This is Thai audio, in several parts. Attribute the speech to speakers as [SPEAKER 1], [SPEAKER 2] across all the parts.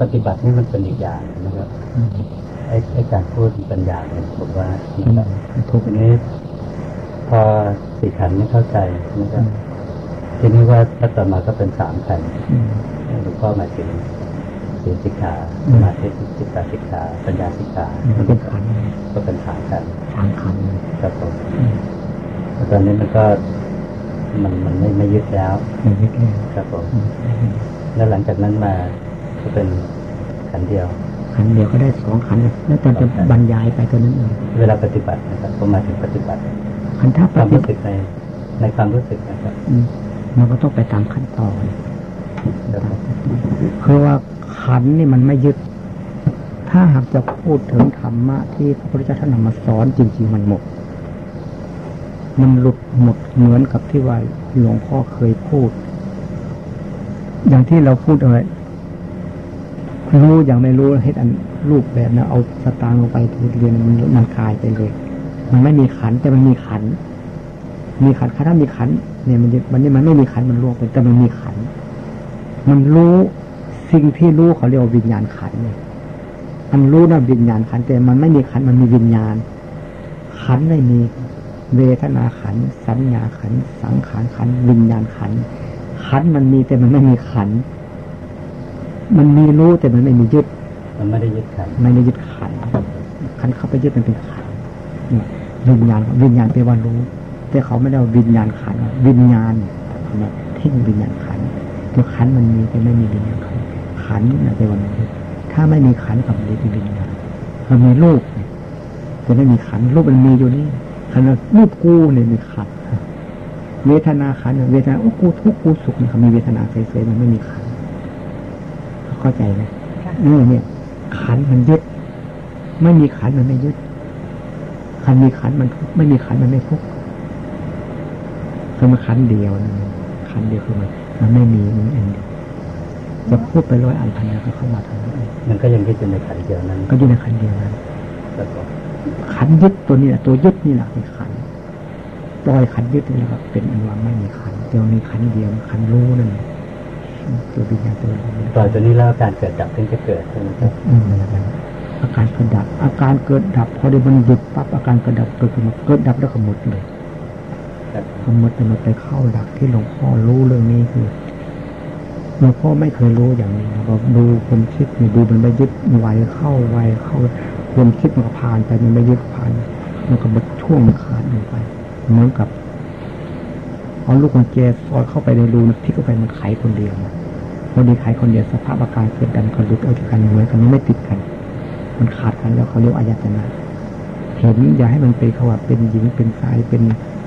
[SPEAKER 1] ปฏิบัตินี่มันเป็นอีกอย่างนะครับไอ้ไอ้การพูดเป็นอย่างหนึ่งผมว่านะครับทุกนี้ พอสี่ขันไม่เข้าใจนะครับทีนี้ว่าถ้าต่อมาก็เป็นสามขันหลวงพ่อหมายถึงศีลสิกขาสมาธิสิกขาสิกขาปัญญาสิกขา
[SPEAKER 2] มันเป็นขัน
[SPEAKER 1] ก็เป็นฐานกัน
[SPEAKER 2] ทางขัน
[SPEAKER 1] ครับผมตอนนี้มันก็มันมันไม่ไม่ยึดแล้ว
[SPEAKER 2] ไม่ยึดแล้ว
[SPEAKER 1] ครับผมแล้วหลังจากนั้นมาก็ เป็นขันเดียว
[SPEAKER 2] ขันเดียวก็ได้สองขันแล้วตอนจะบรรยายไปตัวนั้นเอง
[SPEAKER 1] เวลาปฏิบัตินะครับผมหมายถึงปฏิบัติ
[SPEAKER 2] ขันถ้า
[SPEAKER 1] ค
[SPEAKER 2] ป
[SPEAKER 1] วาม
[SPEAKER 2] ฏิ
[SPEAKER 1] รู้
[SPEAKER 2] บั
[SPEAKER 1] สึ
[SPEAKER 2] ติ
[SPEAKER 1] กในในความรู้สึกนะครับ
[SPEAKER 2] อืมมันก็ต้องไปตามขั้นตอน
[SPEAKER 1] ครับผม
[SPEAKER 2] คือว่าขันนี่มันไม่ยึด ถ้าหากจะพูดถึงธรรมะที่พระพุทธเจ้าท่านนำมาสอนจริง ๆ มันหมด มันหลุดหมดเหมือนกับที่ว่าหลวงพ่อเคยพูด อย่างที่เราพูดเอาไว้ รู้อย่างไม่รู้เฮ็ดอันรูปแบบนะเอาสตางค์ลงไปเรียนมันมันคลายไปเลย มันไม่มีขันแต่มันมีขัน มีขันถ้ามีขันเนี่ยมันมันนี่มันไม่มีขันมันลวงไปแต่มันมีขัน มันรู้สิ่งที่รู้เขาเรียกว่าวิญญาณขันเนี่ยมันรู้นะวิญญาณขันแต่มันไม่มีขันมันมีวิญญาณ ขันไม่มีเวทนาขัน สัญญาขัน สังขารขัน วิญญาณขัน ขันมันมีแต่มันไม่มีขัน มันมีรู้แต่มันไม่มียึด
[SPEAKER 1] มันไม่ได้ยึดขัน
[SPEAKER 2] ไม่ได้ยึดขันขันเข้าไปยึดมันเป็นขันเนี่ยวิญญาณวิญญาณแปลว่ารู้ แต่เขาไม่ได้เอาวิญญาณขันวิญญาณเนี่ยทิ้งวิญญาณขันตัวขันมันมีแต่ไม่มีวิญญาณขันขันนะแปลว่ามันยึดถ้าไม่มีขันกับมันเป็นวิญญาณมันมีรูปเนี่ยแต่ไม่มีขันรูปมันมีอยู่นี่ขันว่ารูปกูเนี่ยมีขันเวทนาขันเนี่ยเวทนาโอ้กูทุกข์กูสุขเนี่ยเขามีเวทนาเฉยๆมันไม่มีขัน เข้าใจไหมเออเนี่ย ขันมันยึด ไม่มีขันมันไม่ยึด ขันมีขันมันทุกข์ไม่มีขันมันไม่ทุกข์คือมันขันเดียวนะขันเดียวคือมันมันไม่มีมันอันเดียวจะพูดไปร้อยอันพันแล้วก็เข้ามาทำได้
[SPEAKER 1] มันก็ยังยึดอยู่ในขันเดียวนั้น
[SPEAKER 2] ก็อยู่ในขันเดียวนั้น
[SPEAKER 1] ครับผม
[SPEAKER 2] ขันยึดตัวนี้แหละตัวยึดนี่แหละเป็นขันปล่อยขันยึดนี่แหละครับเป็นอันว่าไม่มีขันเดียวมีขันเดียวขันรู้นั่นเอง ตัววิญญาณตัวรู้
[SPEAKER 1] ปล่อยตัวนี้แล้วการเกิดดับถึงจะเกิดใช่ไหมครับ
[SPEAKER 2] อืมอาการเกิดดับ อาการเกิดดับ พอได้มันหยุดปั๊บอาการเกิดดับเกิดขึ้นมาเกิดดับแล้วก็หมดเลย
[SPEAKER 1] ครับ
[SPEAKER 2] พอหมดแต่มันไปเข้าหลักที่หลวงพ่อรู้เรื่องนี้คือหลวงพ่อไม่เคยรู้อย่างนี้เราดูความคิดนี่ดูมันไปยึดไวเข้าไวเข้าความคิดมันก็ผ่านไปมันไม่ยึดผ่านมันก็หมดช่วงมันขาดลงไปเหมือนกับ เอาลูกกุญแจซอยเข้าไปในรูพลิกเข้าไปมันไขคนเดียวพอดีไขคนเดียวสภาพอาการเกิดดันก็หลุดออกจากกันเหมือนกันมันไม่ติดกัน มันขาดกันแล้วเขาเรียกอายตนะเห็นอย่าให้มันเป็นขว่าเป็นหญิงเป็นชายเป็น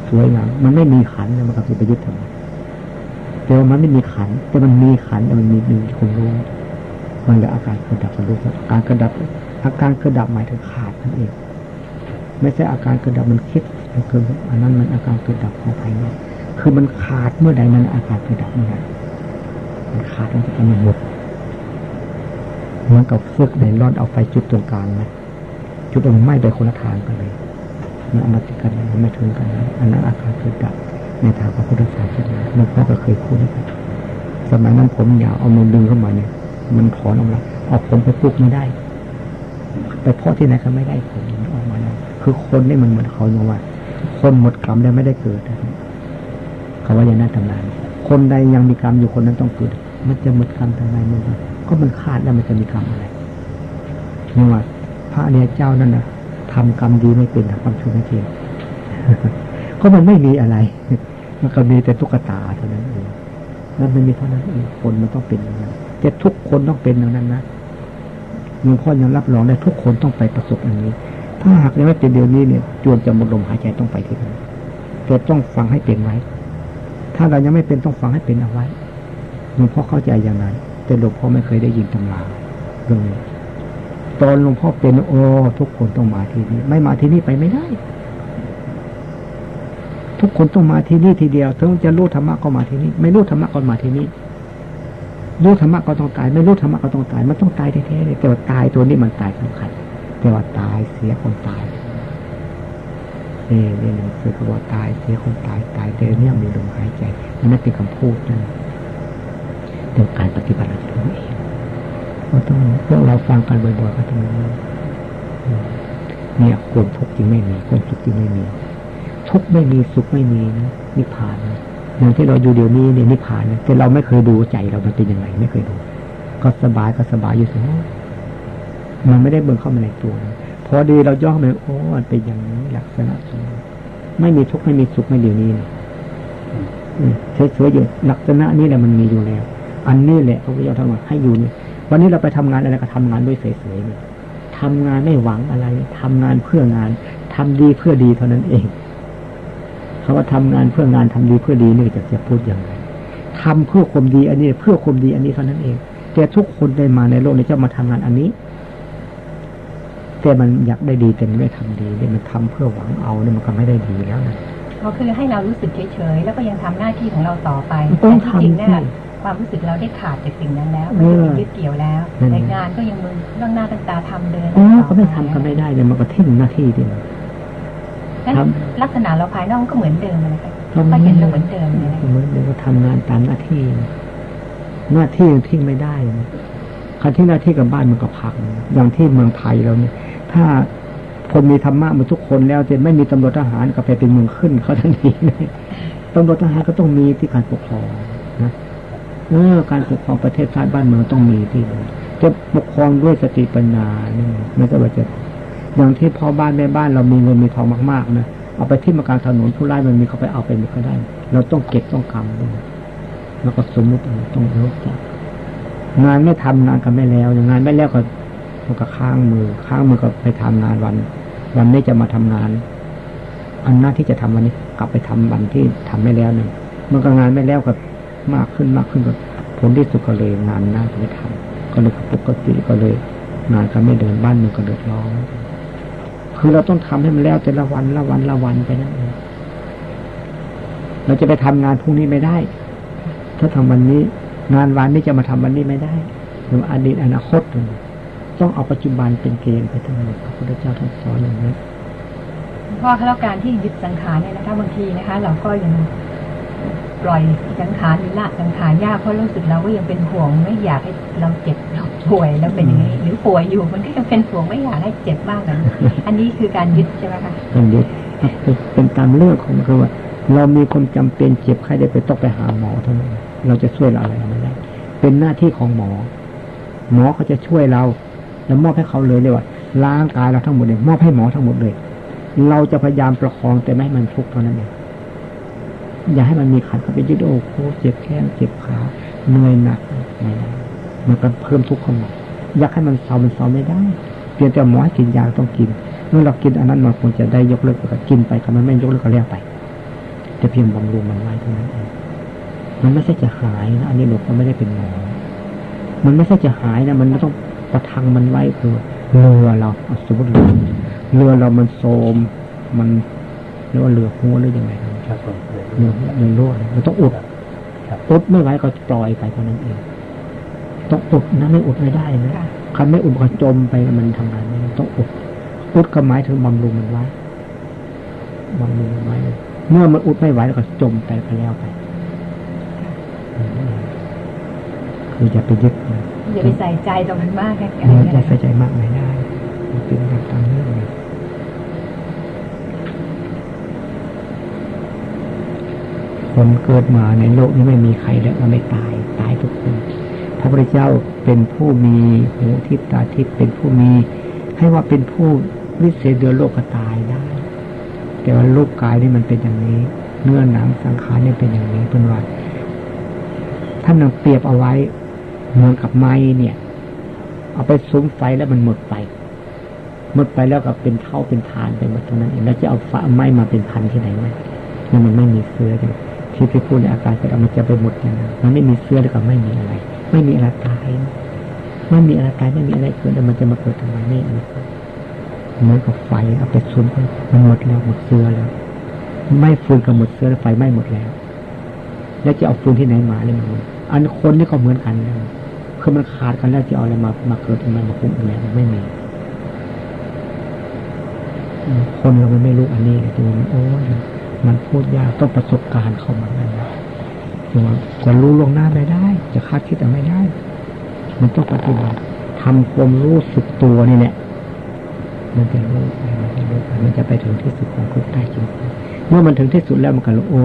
[SPEAKER 2] สวยงามมันไม่มีขันเลยมันก็คือไปยึดทำไมแต่ว่ามันไม่มีขัน แต่มันมีขันแต่มันมีหนึ่งคนรู้มันเลยอาการกระดับกระรู้อาการกระดับ อาการกระดับหมายถึงขาดนั่นเอง ไม่ใช่อาการกระดับมันคิดมันคืออันนั้นมันอาการกระดับของภายนอก คือมันขาดเมื่อใดนั้นอาการกระดับเมื่อนั้นมันขาดมันจะมันหมดเหมือนกับฟุกในรอดเอาไฟจุดตรงกลางนะจุดตรงไหม้ไปคนละทางกันเลยมันอมติกันมันไม่ถึงกันอันนั้นอาการกระดับในทางพระพุทธศาสนาหลวงพ่อก็เคยพูดนะครับสมัยนั้นผมอยากเอามือดึงเข้ามาเนี่ย มันถอนออกมาเอาผมไปปลูกไม่ได้ ไปเพาะที่ไหนก็ไม่ได้ผลออกมาแล้วคือคนนี่มันเหมือนเขาอยงว่า คนหมดกรรมแล้วไม่ได้เกิดนะ ขาว่าอย่างนั้นทำนานคนใดยังมีกรรมอยู่คนนั้นต้องเกิด มันจะหมดกรรมทำไมมันก็มันขาดแล้วมันจะมีกรรมอะไรอย่ว่า พระเนี่ยเจ้านั่นนะทำกรรมดีไม่เป็นทำกรรมชั่วไม่เป็นก็มันไม่มีอะไร มันก็มีแต่ตุ๊กตาเท่านั้นเองนั่นไม่มีเท่านั้นเองคนมันต้องเป็นอย่างนั้นแต่ทุกคนต้องเป็นอย่างนั้นนะหลวงพ่อยังรับรองได้ทุกคนต้องไปประสบอันนี้ ถ้าหากยังไม่เป็นเดี๋ยวนี้เนี่ย จวนจะหมดลมหายใจต้องไปที่นั่นแต่ต้องฟังให้เป็นไว้ ถ้าเรายังไม่เป็นต้องฟังให้เป็นเอาไว้หลวงพ่อเข้าใจอย่างนั้นแต่หลวงพ่อไม่เคยได้ยินตำราเรื่องนี้ตอนหลวงพ่อเป็นโอ้ทุกคนต้องมาที่นี่ไม่มาที่นี่ไปไม่ได้ ทุกคนต้องมาที่นี่ทีเดียวถึงจะรู้ธรรมะก็มาที่นี่ ไม่รู้ธรรมะก็มาที่นี่รู้ธรรมะก็ต้องตาย ไม่รู้ธรรมะก็ต้องตาย มันต้องตายแท้ๆเลยแต่ว่าตายตัวนี้มันตายสำคัญแต่ว่าตายเสียคนตาย นี่นี่หนังสือเขาตายเสียคนตายตายแต่เนี่ยมีลมหายใจมันไม่เป็นคำพูดนั่นแต่การปฏิบัติเราจะรู้เองก็ต้องพวกเราฟังกันบ่อยๆก็ต้องเนี่ยความทุกข์จริงไม่มีความสุขจริงไม่มี ทุกข์ไม่มีสุขไม่มีนะนิพพานอย่างที่เราอยู่เดี๋ยวนี้เนี่ยนิพพานแต่เราไม่เคยดูใจเรามันเป็นยังไงไม่เคยดู ก็สบายก็สบายอยู่เสมอมันไม่ได้เบิ่งเข้ามาในตัว พอดีเราย่อมาโอ้มันเป็นอย่างนี้ลักษณะไม่มีทุกข์ไม่มีสุขไม่เดี๋ยวนี้เฉยๆอยู่ลักษณะนี้แหละมันมีอยู่แล้ว อันนี้แหละพระพุทธเจ้าท่านว่าให้อยู่นี่วันนี้เราไปทำงานอะไรก็ทำงานด้วยเฉยๆทำงานไม่หวังอะไรทำงานเพื่องานทำดีเพื่อดีเท่านั้นเองเขาว่าทำงานเพื่องานทำดีเพื่อดีนี่จะจะพูดอย่างไรทำเพื่อความดีอันนี้ เพื่อความดีอันนี้เท่านั้นเอง แต่ทุกคนได้มาในโลกนี้จะมาทำงานอันนี้ แต่มันอยากได้ดีแต่มันไม่ทำดีเนี่ยมันทำเพื่อหวังเอาเนี่ยมันก็ไม่ได้ดีแล้วนะ
[SPEAKER 3] ก็คือให้เรารู้สึกเฉยๆแล้วก็ยังทำหน้าที่ของเราต่อไปแต่ที่จริงเนี่ยความรู้สึกเราได้ขาดจากสิ่งนั้นแล้วไม่ได้ยึดเกี่ยวแล้วแต่งานก็ยังมือเรื่องหน้าตั้งตาทำเดิน
[SPEAKER 2] อ๋อก็ไม่ทำก็ไม่ได้เลยมันก็ทิ้งหน้าที่ดิ
[SPEAKER 3] ลักษณะเราภายนอกก็เหมือนเดิมเลยค่ะก็เห็นเราเหมือนเดิมเลย
[SPEAKER 2] เหมือนเดิมก็ทำงานตามหน้าที่ หน้าที่ยังทิ้งไม่ได้คันที่หน้าที่กับบ้านมันก็พังอย่างที่เมืองไทยเราเนี่ย ถ้าคนมีธรรมะมาทุกคนแล้วจะไม่มีตำรวจทหารก็ไปเป็นเมืองขึ้นเขาทันทีตำรวจทหารก็ต้องมีที่การปกครองนะเออการปกครองประเทศชาติบ้านเมืองต้องมีที่จะปกครองด้วยสติปัญญาเนี่ยไม่ใช่ว่าจะอย่างที่พ่อบ้านแม่บ้านเรามีเงินมีทองมากๆนะเอาไปที่มากลางถนนผู้ร้ายมันมีเขาไปเอาไปมีเขาได้ เราต้องเก็บต้องกำด้วยแล้วก็สมมติต้องรู้จักงานไม่ทำงานกันไม่แล้วงานไม่แล้วก็ มันก็ค้างมือค้างมือก็ไปทำงานวัน วันนี้จะมาทำงาน อันหน้าที่จะทำวันนี้ กลับไปทำวันที่ทำไม่แล้วหนึ่งมันก็งานไม่แล้วก็มากขึ้นมากขึ้นก็ผลที่สุดก็เลยงานหน้าจะไม่ทำก็เลยปกติก็เลยงานก็ไม่เดินบ้านมันก็เดือดร้อนคือเราต้องทำให้มันแล้วแต่ละวันละวันละวันไปนั่นเองเราจะไปทำงานพรุ่งนี้ไม่ได้ ถ้าทำวันนี้ งานวันนี้จะมาทำวันนี้ไม่ได้หรืออดีตอนาคต ต้องเอาปัจจุบันเป็นเกณฑ์ไปทั้งหมดพระพุทธเจ้าท่านสอนอย่างนี้
[SPEAKER 3] เพราะแล้วการที่ยึดสังขารเนี่ยนะคะบางทีนะคะ เราก็ยังปล่อยสังขารหรือละสังขารยากเพราะรู้สึกเราก็ยังเป็นห่วงไม่อยากให้เราเจ็บเราป่วยแล้วเป็นอย่างนี้หรือป่วยอยู่มันก็ยังเป็นห่วงไม่อยากให้เจ็บบ้างนะอันนี้คือการยึดใช่ไหมคะ
[SPEAKER 2] การยึดเป็นตามเรื่องของคือว่าเรามีความจำเป็นเจ็บใครได้ไปต้องไปหาหมอเท่านั้นเราจะช่วยเราอะไรไม่ได้เป็นหน้าที่ของหมอ หมอเขาจะช่วยเรา แล้วมอบให้เขาเลยเลยว่าล้างกายเราทั้งหมดเลยมอบให้หมอทั้งหมดเลย เราจะพยายามประคองแต่ไม่ให้มันทุกข์เท่านั้นเองอย่าให้มันมีขันเข้าไปยึดโอ้โหเจ็บแข้งเจ็บขาเหนื่อยหนักมันก็เพิ่มทุกข์เข้ามาอยากให้มันเศร้ามันเศร้าไม่ได้เพียงแต่หมอกินยาต้องกินเมื่อเรากินอันนั้นมันควรจะได้ยกเลิกก็กินไปถ้ามันไม่ยกเลิกก็เลี้ยไปแต่เพียงบำรุงมันไว้เท่านั้นเองมันไม่ใช่จะหายนะอันนี้หลวงพ่อไม่ได้เป็นหมอ มันไม่ใช่จะหายนะมันต้อง ประทังมันไว้คือเรือเราสมมติเรือเรือเรามันโทมมันเรียกว่าเรือหัวหรือยังไงครับเรือเรือรั่วเราต้องอุดอุดไม่ไหวก็ปล่อยไปเท่านั้นเองต้องอุดนะไม่อุดไม่ได้นะคันไม่อุดก็จมไปมันทำงานไม่ต้องอุดอุดก็หมายถึงบำรุงมันไว้บำรุงมันไว้ เมื่อมันอุดไม่ไหวก็จมไปก็แล้วไป คือจะไปยึด
[SPEAKER 3] อย่าไปใส่ใจตรงนั้นมากนะ
[SPEAKER 2] อย่าใส่ใจมากไม่ได้เป็นแบบตามเรื่องคนเกิดมาในโลกนี้ไม่มีใครแล้วเราไม่ตายตายทุกคนพระพุทธเจ้าเป็นผู้มีหูทิพตาทิพเป็นผู้มี ให้ว่าเป็นผู้วิเศษเดือโลกก็ตายได้ แต่ว่ารูปกายนี่มันเป็นอย่างนี้ เนื้อหนังสังขารนี่เป็นอย่างนี้เป็นว่าท่านนำเปรียบเอาไว้ เหมือนกับไม้เนี่ย เอาไปซุ้มไฟแล้วมันหมดไปหมดไปแล้วก็เป็นเท่าเป็นฐานไปหมดตรงนั้นเองแล้วจะเอาฟ้าไม้มาเป็นพันที่ไหนไหมนี่มันไม่มีเสื้อเลยที่พี่พูดในอากาศจะมันจะไปหมดอย่างนั้นมันไม่มีเสื้อแล้วก็ไม่มีอะไร ไม่มีอะไรตายไม่มีอะไรตายไม่มีอะไรเกิดแล้วมันจะมาเกิดทำไมไม่อะไรเหมือนกับไฟเอาไปซุ้มมันหมดแล้วหมดเสื้อแล้ว ไม่ฟืนกับหมดเสื้อแล้วไฟไหม้หมดแล้ว แล้วจะเอาฟืนที่ไหนมาเนี่ยมันอันคนนี่ก็เหมือนกันนะ คือมันขาดกันแล้วจะเอาอะไรมามาเกิดทำไมมาคุ้มอะไรมันไม่มีคนเราไม่รู้อันนี้ตัวมันโอ้ยมันพูดยากต้องประสบการณ์เข้ามาแล้วตัวจะรู้ลงหน้าไม่ได้ จะคาดคิดแต่ไม่ได้ มันต้องปฏิบัติทำความรู้สึกตัวนี่แหละมันจะรู้ไปมันจะรู้ไปมันจะไปถึงที่สุดของทุกข์ได้จริงเมื่อมันถึงที่สุดแล้วมันก็รู้โอ้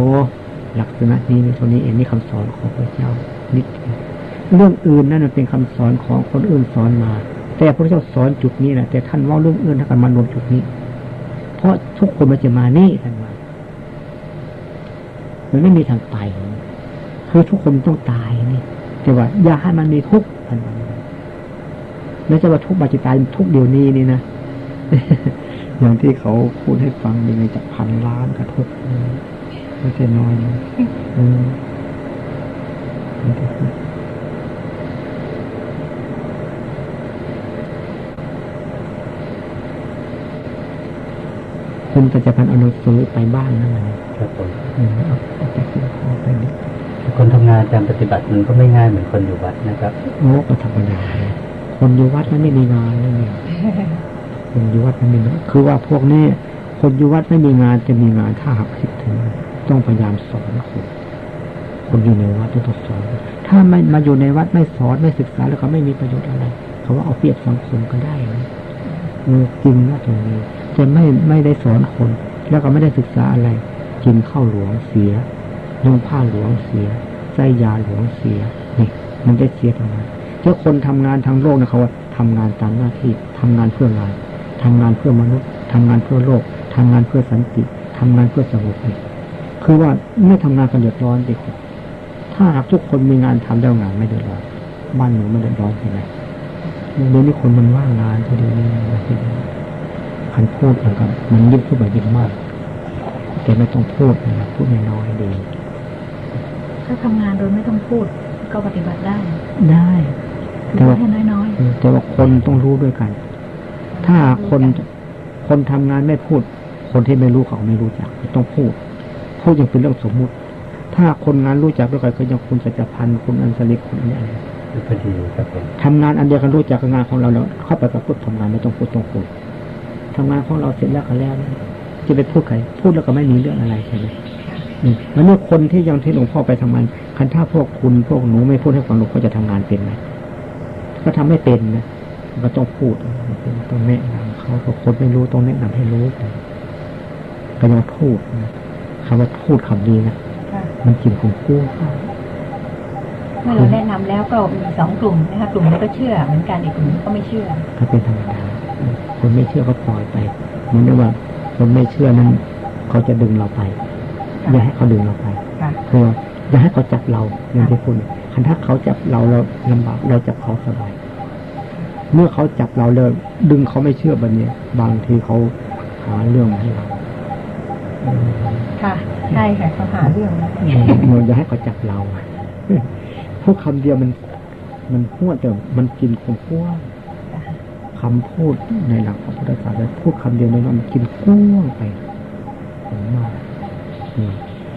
[SPEAKER 2] ลักษณะนี้นี่ตัวนี้เองนี่คำสอนของพระเจ้านิดเดียว เรื่องอื่นนั่นเป็นคำสอนของคนอื่นสอนมา แต่พระเจ้าสอนจุดนี้แหละแต่ท่านว่าเรื่องอื่นท่านกันมารวมจุดนี้ เพราะทุกคนมันจะมานี่ท่านว่ามันไม่มีทางไป คือทุกคนต้องตายนี่ แต่ว่า อย่าให้มันมีทุกข์ท่านว่าไม่ใช่ว่าทุกข์มาจะตายทุกเดี๋ยวนี้นี่นะอย่างที่เขาพูดให้ฟังยังไงจะพันล้านกระทบไม่ใช่น้อยนะอืม คุณปัจจุบันเอาหนังสือไปบ้านนั่นแหละ
[SPEAKER 1] ครับผม
[SPEAKER 2] อืมเอาเอาไปซื้อของไปนี่
[SPEAKER 1] คนทำงานการปฏิบัติมันก็ไม่ง่ายเหมือนคนอยู่วัดนะครับ
[SPEAKER 2] โอ้ก็ธรรมดาเลยคนอยู่วัดมันไม่มีงานเลยเนี่ยคนอยู่วัดมันไม่มีคือว่าพวกนี้คนอยู่วัดไม่มีงานจะมีงานถ้าหากคิดถึง ต้องพยายามสอนคนคนอยู่ในวัดต้องสอน ถ้าไม่มาอยู่ในวัดไม่สอนไม่ศึกษาแล้วก็ไม่มีประโยชน์อะไรเขาว่าเอาเปรียบสังคมก็ได้นะเออจริงนะตรงนี้ จะไม่ไม่ได้สอนคน แล้วก็ไม่ได้ศึกษาอะไร กินข้าวหลวงเสียนุ่งผ้าหลวงเสียใส่ยาหลวงเสียนี่มันได้เสียทำไมเจ้าคนทำงานทางโลกนะเขาว่าทำงานตามหน้าที่ทำงานเพื่องานทำงานเพื่อมนุษย์ทำงานเพื่อโลกทำงานเพื่อสันติทำงานเพื่อสงบนี่คือว่าไม่ทำงานกันเดือดร้อนดิคุณถ้าหากทุกคนมีงานทำแล้วงานไม่เดือดร้อนบ้านหนูไม่เดือดร้อนใช่ไหมเดี๋ยวนี้คนมันว่างงานทีเดียวนี้นะทีเดียว คันพูดเหมือนกับมันยิ่งพูดแบบยิ่งมากแต่ไม่ต้องพูดนะพูดน้อยๆดี
[SPEAKER 3] ถ้าทำงานโดยไม่ต้องพูดก็ปฏิบัติได้
[SPEAKER 2] ได้
[SPEAKER 3] คือ
[SPEAKER 2] แต่ว่า
[SPEAKER 3] แค่น้อย
[SPEAKER 2] เออแต่ว่าคนต้องรู้ด้วยกัน
[SPEAKER 3] ๆ
[SPEAKER 2] ถ้าคนคนทำงานไม่พูด คนที่ไม่รู้เขาไม่รู้จักต้องพูดพูดยังเป็นเรื่องสมมุติ ถ้าคนงานรู้จักด้วยกันก็ยังคุณสัจพันธ์คุณอันสลิกคุณอันนี้อะไร
[SPEAKER 1] พอดีครับผม
[SPEAKER 2] ทำงานอันเดียวกันรู้จักกับงานของเราแล้วเข้าไปกับพูดทำงานไม่ต้องพูดต้องพูด ทำงานของเราเสร็จแล้วก็แล้วจะไปพูดใครพูดแล้วก็ไม่มีเรื่องอะไรใช่ไหมอืมมันนี่คนที่ยังที่หลวงพ่อไปทำงาน คันถ้าพวกคุณพวกหนูไม่พูดให้ฟังหลวงพ่อจะทำงานเป็นไหมก็ทำไม่เป็นนะก็ต้องพูดต้องแนะนำเขาพวกคนไม่รู้ต้องแนะนำให้รู้ก็ยังพูดนะคำว่าพูดคำนี้นะ
[SPEAKER 3] ค่ะ
[SPEAKER 2] มันกินของกู้เข้า
[SPEAKER 3] เมื่อเราแนะนำแล้วก็มีสองกลุ่มนะคะกลุ่มนี้ก็เชื่อเหมือนกันอีกกลุ่มนึงก็ไม่เชื่อ
[SPEAKER 2] ก็เป็นธรรมดา คนไม่เชื่อก็ปล่อยไปเหมือนกับว่า คนไม่เชื่อนั้นเขาจะดึงเราไป อย่าให้เขาดึงเราไป
[SPEAKER 3] ค่ะ
[SPEAKER 2] คือว่าอย่าให้เขาจับเราอย่างที่คุณคันถ้าเขาจับเราเราลำบากเราจับเขาสบาย เมื่อเขาจับเราแล้วดึงเขาไม่เชื่อแบบนี้บางทีเขาหาเรื่องมาให้เรา
[SPEAKER 3] ค่ะใช่ค่ะเขาหาเรื่องนะ
[SPEAKER 2] เมือนจะให้เขาจับเราพูดคำเดียวมัน มันพูดแต่มันกินคนกว้าง คำพูดในหลักพระพุทธศาสนาพูดคำเดียวในนั้นมันกินกว้างไปผมมากนี่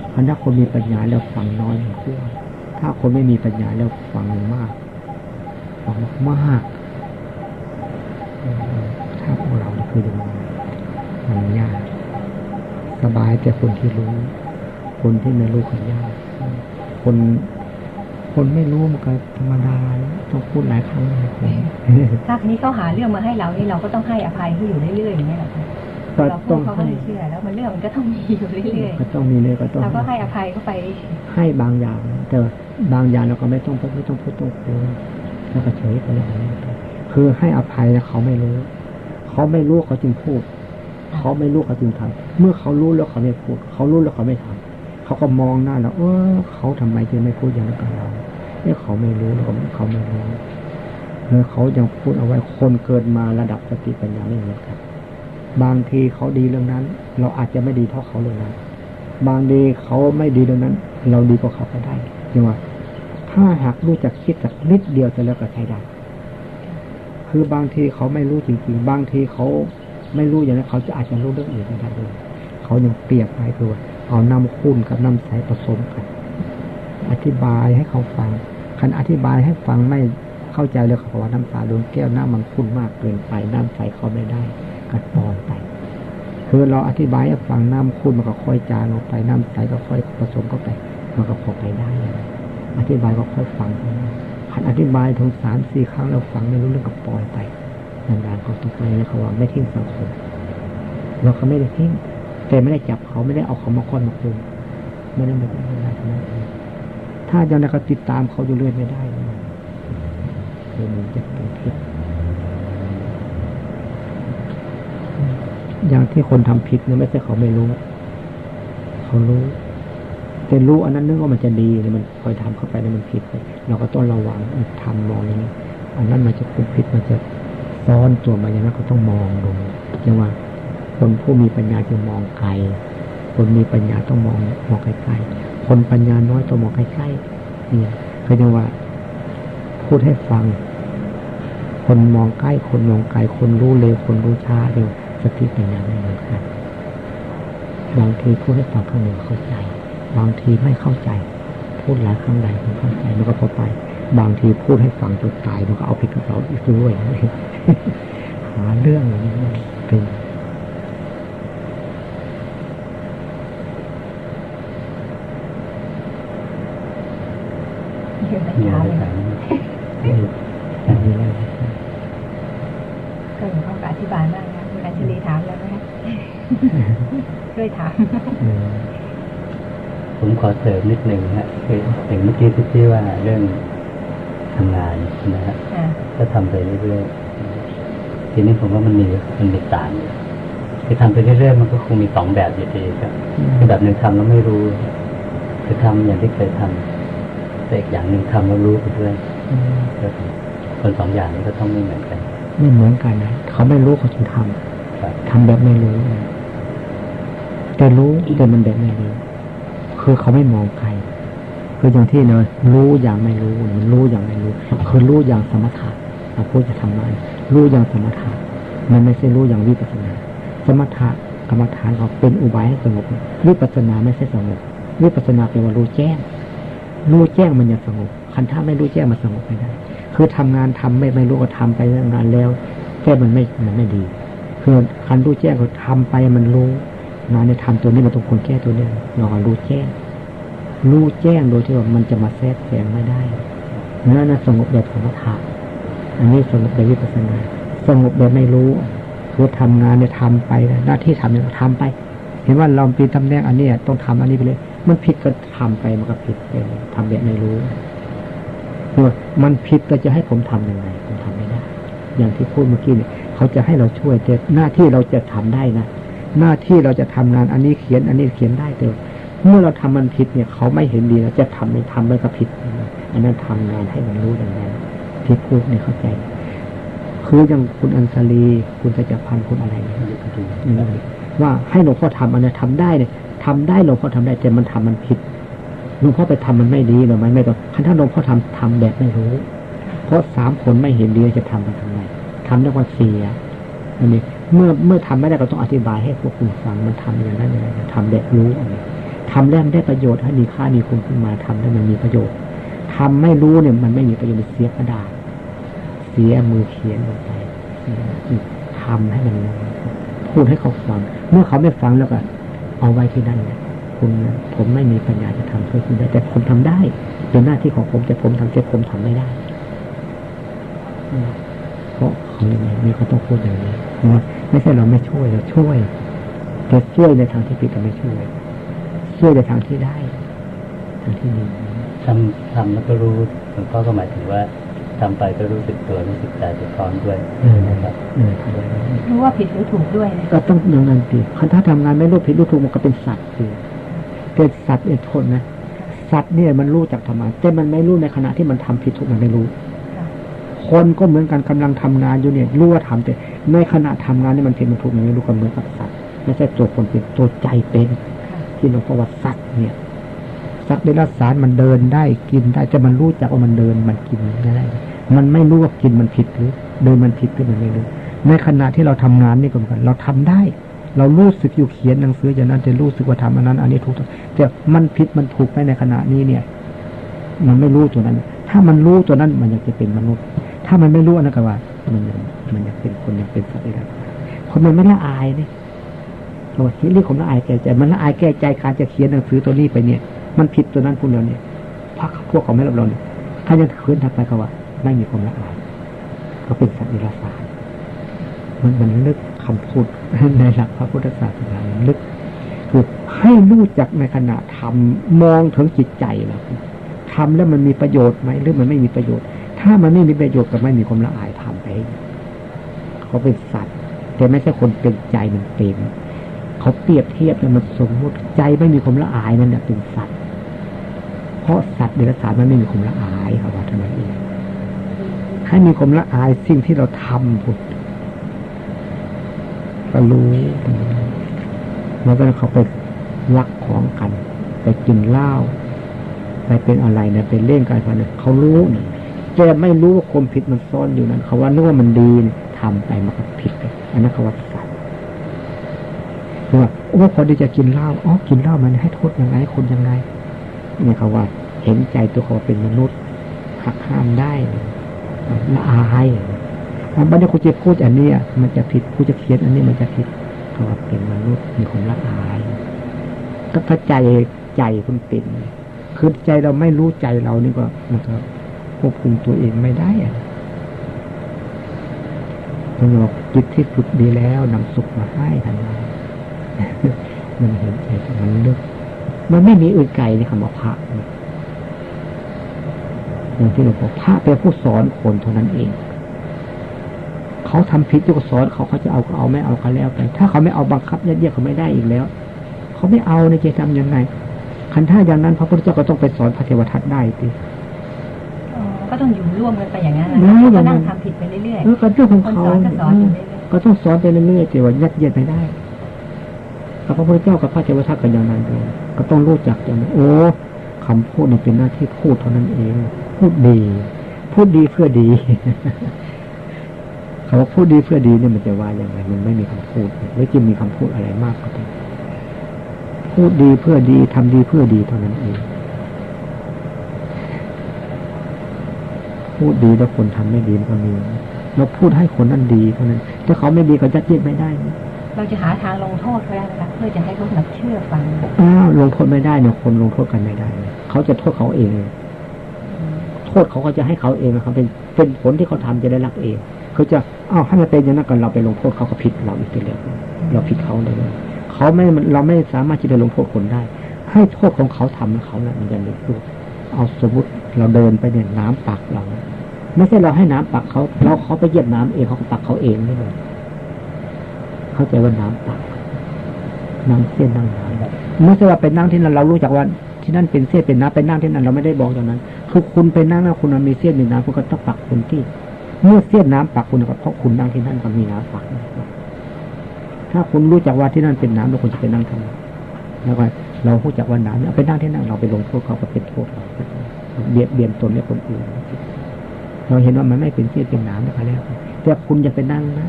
[SPEAKER 2] เพราะถ้าคนมีปัญญาแล้วฟังน้อยมันกว้างถ้าคนไม่มีปัญญาแล้วฟังมากฟังมากถ้าพวกเราคือยังไงมันยากสบายแต่คนที่รู้ คนที่ไม่รู้ก็ยากคน คนไม่รู้มันก็ธรรมดาต้องพูดหลายครั้งหลายคน
[SPEAKER 3] ถ้าทีนี้เขาหาเรื่องมาให้เรานี่เราก็ต้องให้อภัยเขาอยู่เรื่อยๆอย่างนี้ยแหละค่ะ
[SPEAKER 2] ก็
[SPEAKER 3] เราพู
[SPEAKER 2] ต้อ
[SPEAKER 3] ด
[SPEAKER 2] ง
[SPEAKER 3] เขาก็
[SPEAKER 2] ให้
[SPEAKER 3] เลยเชื่อแล้วมันเรื่องมันก็ต้องมีอยู่เรื่อย
[SPEAKER 2] ก็ต้องมีเลยก็ต้อง
[SPEAKER 3] ๆเราก็ให้อภัยเขาไป
[SPEAKER 2] ให้บางอย่างแต่บางอย่างเราก็ไม่ต้องพูดไม่ต้องพูดต้องคุยแล้วก็เฉยไปเลยคือให้อภัยแล้วเขาไม่รู้ เขาไม่รู้เขาจึงพูด เขาไม่รู้เขาจึงทำเมื่อเขารู้แล้วเขาไม่พูด เขารู้แล้วเขาไม่ทำเขาก็มองหน้าเราเออเขาทำไมจึงไม่พูดอย่างนั้นกับเรา เนี่ยเขาไม่รู้แล้วเขาไม่รู้แล้วเขายังพูดเอาไว้คนเกิดมาระดับสติปัญญาไม่เหมือนกันบางทีเขาดีเรื่องนั้น เราอาจจะไม่ดีเท่าเขาเรื่องนั้น บางทีเขาไม่ดีเรื่องนั้น เราดีกว่าเขาก็ได้จริงว่า ถ้าหากรู้จักคิดสักนิดเดียวจะแล้วก็ใช้ได้คือบางทีเขาไม่รู้จริงๆ บางทีเขาไม่รู้อย่างนั้นเขาจะอาจจะรู้เรื่องอื่นก็ได้ด้วยเขายังเปรียบไปคือเอาน้ำข้นกับน้ำใสผสมกัน อธิบายให้เขาฟัง คันอธิบายให้ฟังไม่เข้าใจเลยเขาบอกว่าน้ำตาดวงแก้วน้ำมันขุ่นมากเกินไปน้ำใสเขาไม่ได้กัดปอนไปคือเราอธิบายให้ฟังน้ำขุ่นมันก็ค่อยจางลงไปน้ำใสก็ค่อยผสมเข้าไป มันก็พอไปได้ อธิบายก็ค่อยฟังเขาขันอธิบายถึงสามสี่ครั้งเราฟังไม่รู้เรื่องกับปล่อยไปนานๆเขาต้องไปนะเขาว่าไม่ทิ้งสังคมเราเขาไม่ได้ทิ้งแต่ไม่ได้จับเขาไม่ได้เอาเขามาค้อนมาคุมไม่ได้ไม่ได้ทำนั้น ถ้ายังไงก็ติดตามเขาอยู่เรื่อยไม่ได้คือมันจะเป็นพิษอย่างที่คนทำผิดเนี่ยไม่ใช่เขาไม่รู้ เขารู้ แต่รู้อันนั้นนึกว่ามันจะดีเนี่ยมันคอยทำเข้าไปแล้วมันผิดไปเราก็ต้องระวังทำมองอย่างนี้ อันนั้นมันจะเป็นพิษมันจะซ้อนตัวมาอย่างนั้นก็ต้องมองดูจังว่า คนผู้มีปัญญาจะมองไกลคนมีปัญญาต้องมองมองไกลๆ คนปัญญาน้อยต้องมองใกล้ๆเนี่ยคือจังว่า พูดให้ฟัง คนมองใกล้คนมองไกลคนรู้เร็วคนรู้ช้าเร็วสติปัญญาไม่เหมือนกันบางทีพูดให้ฟังครั้งหนึ่งเข้าใจ บางทีไม่เข้าใจ พูดหลายครั้งใดมันเข้าใจมันก็พอไป บางทีพูดให้ฟังจนตายมันก็เอาผิดกับเราอีกด้วยหาเรื่องอย่างนี้เป็น
[SPEAKER 3] เดี๋ยว
[SPEAKER 1] มี
[SPEAKER 3] ถา
[SPEAKER 1] อะ
[SPEAKER 3] ม
[SPEAKER 1] ไร
[SPEAKER 3] เลย
[SPEAKER 1] ถามไหม
[SPEAKER 2] อันนี้แล้ว
[SPEAKER 3] ก็หลวงพ่อก็อธิบายมากนะคุณอัญชลีถามแล้วนะคะช่วยถาม
[SPEAKER 2] เออ
[SPEAKER 1] ผมข อเสริมนิดหนึ่งฮะคืออย่างเมื่อกี้ที่ที่ว่าเรื่องทำงานนะฮะ
[SPEAKER 3] อ่า
[SPEAKER 1] ก็ทำไปเรื่อยๆทีนี้ผมว่ามันมีมันมีต่างอยู่คือทำไปเรื่อยๆมันก็คงมีสองแบบอยู่ดีครับคือแบบหนึ่งทำแล้วไม่รู้ คือทำอย่างที่เคยทำแต่อีกอย่างหนึ่งทำแล้วรู้ไปด้วยก็คนสองอย่างนี้ก็ต้องไม่เหมือนกัน
[SPEAKER 2] ไม่เหมือนกันนะเขาไม่รู้เขาจึงท
[SPEAKER 1] ครับำ
[SPEAKER 2] ทำแบบไม่รู้นะแต่รู้แต่มันแบบไม่รู้ คือเขาไม่มองใคร คืออย่างที่เนอะรู้อย่างไม่รู้มันรู้อย่างไม่รู้ คือรู้อย่างสมถะเราพูดจะทำงานรู้อย่างสมถะมันไม่ใช่รู้อย่างวิปัสนา สมถะกรรมฐานเขาเป็นอุบายให้สงบวิปัสนาไม่ใช่สงบวิปัสนาเป็นว่ารู้แจ้ง รู้แจ้งมันจะสงบคันถ้าไม่รู้แจ้งมันสงบไม่ได้ คือทำงานทำไม่ไม่รู้ก็ทำไปนานแล้วแค่มันไม่มันไม่ดี คือคันรู้แจ้งก็ทำไปมันรู้งานในทำตัวนี้มันต้องคนแก้ตัวนี้เราก็รู้แจ้ง รู้แจ้งโดยที่ว่ามันจะมาแทรกแซงไม่ได้นั่นนะสงบแบบสมถะอันนี้สงบแบบวิปัสสนา สงบแบบไม่รู้คือทำงานเนี่ยทำไปหน้าที่ทำเนี่ยทำไป เห็นว่าเราปีตำแหน่งอันนี้ต้องทำอันนี้ไปเลย มันผิดก็ทำไปมันก็ผิดไปเลยทำแบบไม่รู้ว่ามันผิดก็จะให้ผมทำยังไงผมทำไม่ได้ อย่างที่พูดเมื่อกี้เนี่ยเขาจะให้เราช่วยแต่หน้าที่เราจะทำได้นะหน้าที่เราจะทำงานอันนี้เขียน อันนี้เขียนได้แต่ เมื่อเราทำมันผิดเนี่ย เขาไม่เห็นดีเราจะทำไม่ทำมันก็ผิดอันนั้นทำงานให้มันรู้อย่างนั้นที่พูดเนี่ยเข้าใจคืออย่างคุณอัญชลีคุณสัจพันธ์คุณอะไรเนี่ยอืมว่าให้หลวงพ่อทำอันนี้ยทำได้เนี่ยทำได้หลวงพ่อทำได้แต่มันทำมันผิดหลวงพ่อไปทำมันไม่ดีหรือไม่ไม่ต้องคันถ้าหลวงพ่อทำทำแบบไม่รู้ เพราะสามคนไม่เห็นดีจะทำไปทำไมทำได้ว่าเสียอันนี้เมื่อเมื่อทำไม่ได้ก็ต้องอธิบายให้พวกคุณฟังมันทำอย่างนั้นอย่างนั้ทำแบบรู้อันนี้ ทำแล้วมันได้ประโยชน์ให้มีค่ามีคุณขึ้นมาทำแล้วมันมีประโยชน์ทำไม่รู้เนี่ย มันไม่มีประโยชน์เสียกระดาษเสียมือเขียนลงไปทำให้มันพูดให้เขาฟัง เมื่อเขาไม่ฟังแล้วก็เอาไว้ที่นั่นแหละคุณผมไม่มีปัญญาจะทำช่วยคุณได้แต่ผมทำได้เป็นหน้าที่ของผมแต่ผมทำแต่ผมทำไม่ได้เพราะเขาอย่างนี้นี่เขาต้องพูดอย่างนี้นะไม่ใช่เราไม่ช่วยเราช่วยแต่ช่วยในทางที่ผิดเราไม่ช่วย ช่วยในทางที่ได้ทางที่ดี
[SPEAKER 1] ทำทำแล้วก็รู้หลวงพ่อก็หมายถึงว่าทำไปก็รู้สึกตัวรู้สึกใจไปพร้อมด้วย
[SPEAKER 2] เออ
[SPEAKER 1] นะครับ
[SPEAKER 2] เออทำอย่างนั้น
[SPEAKER 3] รู้ว่าผิดหรือถูกด้วยนะ
[SPEAKER 2] ก็ต้องอย่างนั้นสิคันถ้าทำงานไม่รู้ผิดรู้ถูกมันก็เป็นสัตว์สิเกิดสัตว์เนี่ยโทษนะสัตว์เนี่ยมันรู้จักทำงานแต่มันไม่รู้ในขณะที่มันทำผิดถูกมันไม่รู้
[SPEAKER 3] ค่ะ
[SPEAKER 2] คนก็เหมือนกันกำลังทำงานอยู่เนี่ยรู้ว่าทำแต่ในขณะทำงานนี่มันผิดมันถูกมันไม่รู้กันเหมือนกับสัตว์ไม่ใช่ตัวคนเป็นตัวใจเป็น ที่เราบอว่าสัตว์เนี่ยสัตว์เดรัจฉานมันเดินได้กินได้แต่มันรู้จักว่ามันเดินมันกินได้มันไม่รู้ว่ากินมันผิดหรือ เดินมันผิดหรือมันไม่รู้ในขณะที่เราทำงานนี่ก็เหมือนกัน เราทำได้ เรารู้สึกอยู่เขียนหนังสืออย่างนั้นจะรู้สึกว่าทำอันนั้น อันนี้ถูกแต่มันผิดมันถูกไปในขณะนี้เนี่ย มันไม่รู้ตัวนั้น ถ้ามันรู้ตัวนั้นมันอยากจะเป็นมนุษย์ ถ้ามันไม่รู้อนนั้นก็ว่า มันยังมันยังเป็นคนยังเป็นสัตว์เดรัจฉานคนมันไม่ละอายเนี่ย เราว่าเรื่องของละอายแก่ใจ มันละอายแก่ใจการจะเขียนหนังสือตัวนี้ไปเนี่ย มันผิดตัวนั้นพวกเราเนี่ยพวกพวกเขาไม่รับเราเนี่ยถ้าจะคืนถัดไปก็ว่า ไม่มีความละอายก็เป็นสัตว์นิรศาสมันมันลึกคำพูดในหลักพระพุทธศาสนาลึก คือให้รู้จักในขณะทำมองถึงจิตใจเราทำแล้วมันมีประโยชน์ไหมหรือมันไม่มีประโยชน์ ถ้ามันไม่มีประโยชน์ก็ไม่มีความละอายทำไปเขาเป็นสัตว์ แต่ไม่ใช่คนเป็นใจมันเป็น เขาเปรียบเทียบเนี่ยมันสมมติใจไม่มีความละอายนั่นแหละเป็นสัตว์ เพราะสัตว์เดรัจฉานมันไม่มีความละอายครับว่าท่านเองให้มีความละอายสิ่งที่เราทำพุทธก็รู้แล้วก็เขาไปลักของกัน ไปกินเหล้าไปเป็นอะไรเนี่ยเป็นเล่นการพนันเขารู้เนี่ยแกไม่รู้ว่าความผิดมันซ่อนอยู่นั้น เขาว่านึกว่ามันดีทำไปมันก็ผิดอันนั้นเขาว่าสัต ว่าโอ้พอดีจะกินเหล้าอ๋อกินเหล้ามันให้โทษยังไงคนยังไงเนี่ยเขาว่า เห็นใจตัวเขาเป็นมนุษย์หักห้ามได้ละอายบัดนี้คุณจะพูดอันนี้มันจะผิดคุณจะเขียนอันนี้มันจะผิดเขาว่าเป็นมนุษย์มีความละอาย ก็ถ้าใจใจคุณเป็นคือใจเราไม่รู้ใจเรานี่ก็มันก็ควบคุมตัวเองไม่ได้อะมันบอกจิตที่สุดดีแล้วนำสุขมาให้ทันที มันเห็นใจมันลึก มันไม่มีอื่นไกลในคำว่าพระอย่างที่หลวงพ่อพระเป็นผู้สอนคนเท่านั้นเอง เขาทำผิดก็สอนเขาเขาจะเอาก็เอาไม่เอาก็แล้วไป ถ้าเขาไม่เอาบังคับยัดเยียดเขาไม่ได้อีกแล้ว เขาไม่เอาในจะทำยังไง คันท่าอย่างนั้น พระพุทธเจ้าก็ต้องไปสอนพระเทวทัตได้สิ
[SPEAKER 3] ก็ต้องอยู่ร่วมกันไปอย่างนั้นก็นั่งทำผิดไปเรื่อยๆ
[SPEAKER 2] ก็เรื่องของเขาก็ต้องสอนไปเรื่อยๆแต่ว่ายัดเยียดไม่ได้ พระพุทธเจ้ากับพระเทวทัตกันอย่างนั้นเลยก็ต้องรู้จักอย่างนั้นโอ้คำพูดนี่เป็นหน้าที่พูดเท่านั้นเอง พูดดี พูดดีเพื่อดีคำว่าพูดดีเพื่อดีเนี่ยมันจะว่าอย่างไรมันไม่มีคำพูดหรือจะมีคำพูดอะไรมากก็ได้พูดดีเพื่อดีทำดีเพื่อดีเท่านั้นเอง พูดดีแล้วคนทำไม่ดีมันก็มีเราพูดให้คนนั้นดีเท่านั้นถ้าเขาไม่ดีเขาจะเย็ดไม่ได้
[SPEAKER 3] เราจะหาทางลงโทษเขาได้ไหมคะเพื่อจะให้เขาแบบเชื่อฟัง
[SPEAKER 2] อ้าวลงโทษไม่ได้เนี่ยคนลงโทษกันไม่ได้เขาจะโทษเขาเอง โทษเขาก็จะให้เขาเองนะครับเป็นเป็นผลที่เขาทำจะได้รับเองเขาจะอ้าวให้มันเป็นอย่างนั้นกันเราไปลงโทษเขาก็ผิดเราอีกทีเดียวเราผิดเขาเลยเขาไม่เราไม่สามารถที่จะลงโทษคนได้ ให้โทษของเขาทำเขาแหละมันจะเลือกเอาสมมติเราเดินไปเนี่ยน้ำปักเรา ไม่ใช่เราให้น้ำปักเขาเราเขาไปเหยียบน้ำเองเขาปักเขาเองนี่เลย เข้าใจว่าน้ำตักนั่งเส้นนั่งน้ำไม่ใช่ว่าไปนั่งที่นั่นเรารู้จักว่าที่นั่นเป็นเส้นเป็นน้ำไปนั่งที่นั่นเราไม่ได้บอกอย่างนั้น คือคุณไปนั่งนะคุณมีเส้นมีน้ำคุณก็ต้องปักคุณที่ เมื่อเส้นน้ำปักคุณก็เพราะคุณนั่งที่นั่นก็มีน้ำปักถ้าคุณรู้จักว่าที่นั่นเป็นน้ำแล้วคุณจะไปนั่งทำไมแล้วก็เรารู้จักว่าน้ำเนี่ยไปนั่งที่นั่นเราไปลงโทษเขาก็เป็นโทษเราเบียดเบียนตนและคนอื่นเราเห็นว่ามันไม่เป็นเส้นเป็นน้ำแล้วแล้วแต่คุณจะไปนั่งนะ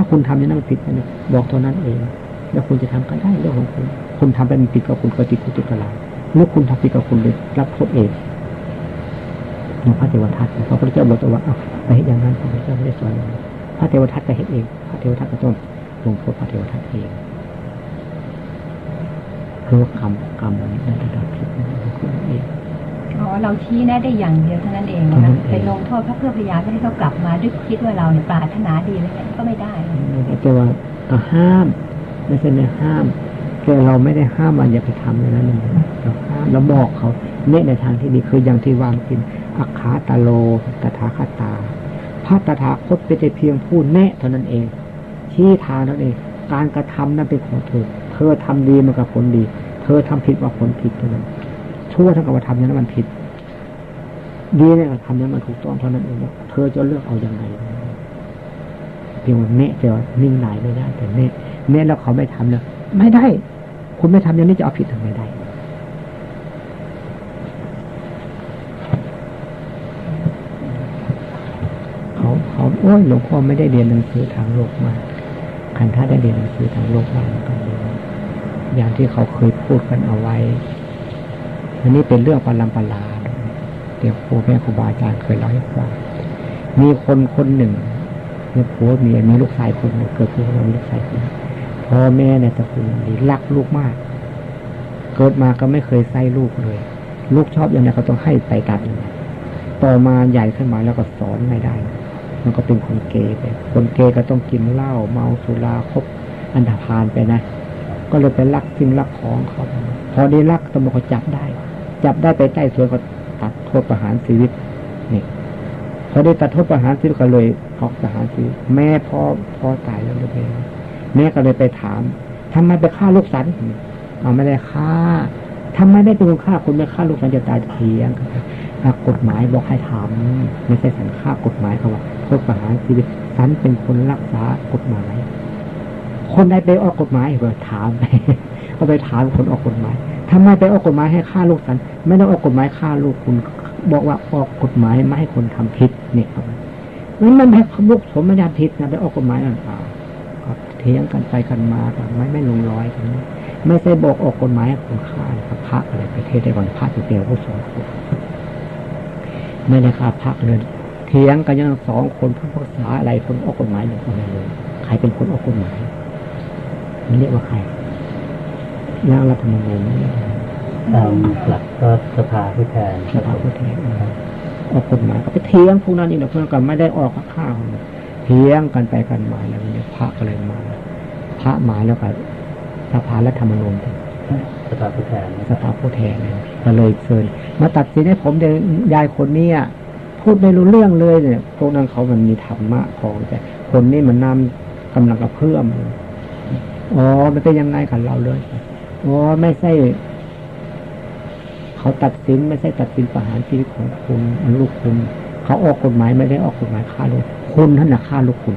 [SPEAKER 2] ถ้าคุณทำอย่างนั้นผิดนะบอกเท่านั้นเอง แล้วคุณจะทำก็ได้เรื่องของคุณ คุณทำเป็นผิดกับคุณก็ติดคุกติดตารางเมื่อคุณทำผิดกับคุณเลยรับโทษเองในพระเทวทัตพระพุทธเจ้าบอกว่าไปเหตุอย่างนั้นพระพุทธเจ้าไม่ได้สอนพระเทวทัตก็เห็นเอง พระเทวทัตก็ต้องลงโทษพระเทวทัตเองคือว่ากรรมกรรมในระดับผิดนั่นคือเอง
[SPEAKER 3] อ๋อเราชี้แน่ได้อย่างเดียวเท่านั้นเองนะคะไปลงโทษเพื่อพยายามให้เขากลับมาด้วยคิดว่าเราเนี่ยปรารถนาดีอะไรเงี้ยก็ไม่ได้
[SPEAKER 2] แต่ว่าห้ามไม่ใช่ไม่ห้ามแค่เราไม่ได้ห้ามมันอย่าไปทำเลยนะนี่เราห้ามเราบอกเขาเน้ในทางที่ดีคืออย่างที่วางกินอัคขาตาโลตถาคตาพระตถาคตเป็นแต่เพียงพูดแน่เท่านั้นเองชี้ทางนั่นเองการกระทำนั้นเป็นของเธอเธอทำดีมันกับผลดี เธอทำผิดว่าผลผิดเท่านั้น ชั่วเท่ากับว่าทำอย่างนั้นมันผิด ดีเนี่ยทำอย่างมันถูกต้องเท่านั้นเองเธอจะเลือกเอาอย่างไรเพียงว่าเนะจะนิ่งไหนไม่ได้ แต่เนะเนะแล้วเขาไม่ทำเนี่ยไม่ได้ คุณไม่ทำอย่างนี้จะเอาผิดทำไมได้เขาเขาโอ้ยหลวงพ่อไม่ได้เรียนหนังสือทางโลกมาคันถ้าได้เรียนหนังสือทางโลกมาก็อย่างที่เขาเคยพูดกันเอาไว้ อันนี้เป็นเรื่องปรำปลาเดี๋ยวครูแม่ครูบาอาจารย์เคยเล่าให้ฟังมีคนคนหนึ่งมีผัวเมียมีลูกชายคนหนึ่งเกิดขึ้นมาลูกชายคนพ่อแม่ในตระกูลนี้รักลูกมาก เกิดมาก็ไม่เคยใส่ลูกเลย ลูกชอบอย่างไรเขาต้องให้ไปกันต่อมาใหญ่ขึ้นมาแล้วก็สอนไม่ได้ มันก็เป็นคนเกย์ไป คนเกย์ก็ต้องกินเหล้าเมาสุราครบอันดาพานไปนะ ก็เลยไปลักสิ่งลักของเขา พอได้ลักตำรวจจับได้ จับได้ไปใต้สวนก็ตัดโทษประหารชีวิตนี่พอได้ตัดโทษประหารชีวิตก็เลยออกประหารชีวิตแม่พ่อพ่อตายแล้วเลยแม่ก็เลยไปถามทำไมไปฆ่าลูกสันเอาไม่ได้ฆ่าทำไมได้เป็นคนฆ่าคนไม่ฆ่าลูกสันจะตายเทียงกฎหมายบอกให้ทำไม่ใช่สันฆ่ากฎหมายเขาว่าโทษประหารชีวิตสันเป็นคนรักษากฎหมาย คนใดไปออกกฎหมายเอถามไปก็ไปถามคนออกกฎหมาย ทำไมไปออกกฎหมายให้ฆ่าลูกสัน ไม่ต้องออกกฎหมายฆ่าลูกคุณ บอกว่าออกกฎหมายไม่ให้คนทำผิดเนี่ยครับนั้นมันให้ลูกสมญาผิดนะไปออกกฎหมายต่างๆก็เถียงกันไปกันมาไม่ไม่ลงร้อยกันไม่ใช่บอกออกกฎหมายให้คนฆ่าครพระอะไรประเทศได้ก่อนพระจะเตียวผู้สองคนไม่ได้ฆ่าพระเลยเถียงกันยังสองคนพูดภาษาอะไรคนออกกฎหมายหนึ่งคนเลยใครเป็นคนออกกฎหมายมันเรียกว่าใคร ร่างรัฐธรรมนูญ
[SPEAKER 1] ตามหลักก็สภาผู้แทน
[SPEAKER 2] สภาผู้แทนออกกฎหมายก็ไปเทียงพวกนั้นนี่แหละเพื่อนกันไม่ได้ออกข้าวเทียงกันไปกันมาแล้วเนี่ยพระก็เลยมา พระมาแล้วก็สภารัฐธรรมนูญ
[SPEAKER 1] สภาผู้แทน
[SPEAKER 2] สภาผู้แทนก็เลยเชิญมาตัดสินให้ผมเดยายคนนี้พูดไม่รู้เรื่องเลยเนี่ยพวกนั้นเขามันมีธรรมะของแต่คนนี้มันนำกำลังกระเพื่อมอ๋อมันเป็นยังไงกันเราเลย อ๋อไม่ใช่ เขาตัดสินไม่ใช่ตัดสินประหารชีวิตของคุณลูกคุณ เขาออกกฎหมายไม่ได้ออกกฎหมายฆ่าลูกคุณท่านน่ะฆ่าลูกคุณ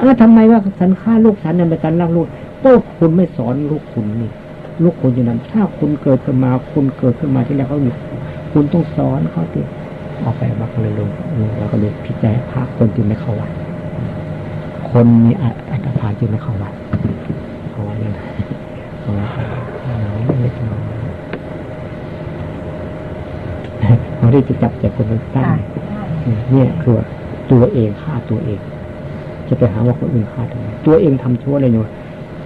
[SPEAKER 2] อ้าทำไมว่าฉันฆ่าลูกฉันเนี่ยเป็นการรักลูกก็คุณไม่สอนลูกคุณนี่ลูกคุณอยู่นั้นถ้าคุณเกิดขึ้นมา คุณเกิดขึ้นมาที่แล้วเขาอยู่คุณต้องสอนเขาติออกไปบักเลยลงแล้วก็เลยพิจารณาคนจึงไม่เข้าวัดคนมีอัตภาพจึงไม่เข้าวัดเขาว่าเนี่ยเขาว่าเล็กน้อยเขา ได้จะจับจากคนตั้งเนี่ยคือตัวเองฆ่าตัวเอง จะไปหาว่าคนอื่นฆ่าทำไมตัวเองทำชั่วอะไรอยู่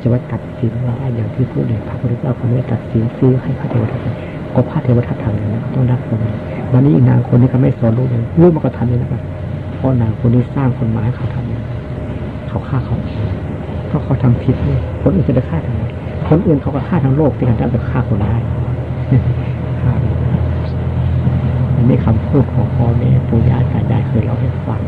[SPEAKER 2] จะว่าตัดสินว่าอย่างที่พูดเลยพระพุทธเจ้าเขาไม่ตัดสินซื้อให้พระเทวทัตก็พระเทวทัตทำอย่างนั้นต้องรับคนวันนี้อีกนางคนนี้เขาไม่สอนลูกเลยลูกมันก็ทำเลยนะครับเพราะนางคนนี้สร้างคนมาให้เขาทำเขาฆ่าเขาเพราะเขาทำผิดเลยคนอื่นจะไปฆ่าทำไมคนอื่นเขาก็ฆ่าทั้งโลกที่กันจะไปฆ่าคนได้ฆ่าอัน นี้คำพูดของพ่อแม่ปู่ย่าตายายเคยเล่าให้ฟัง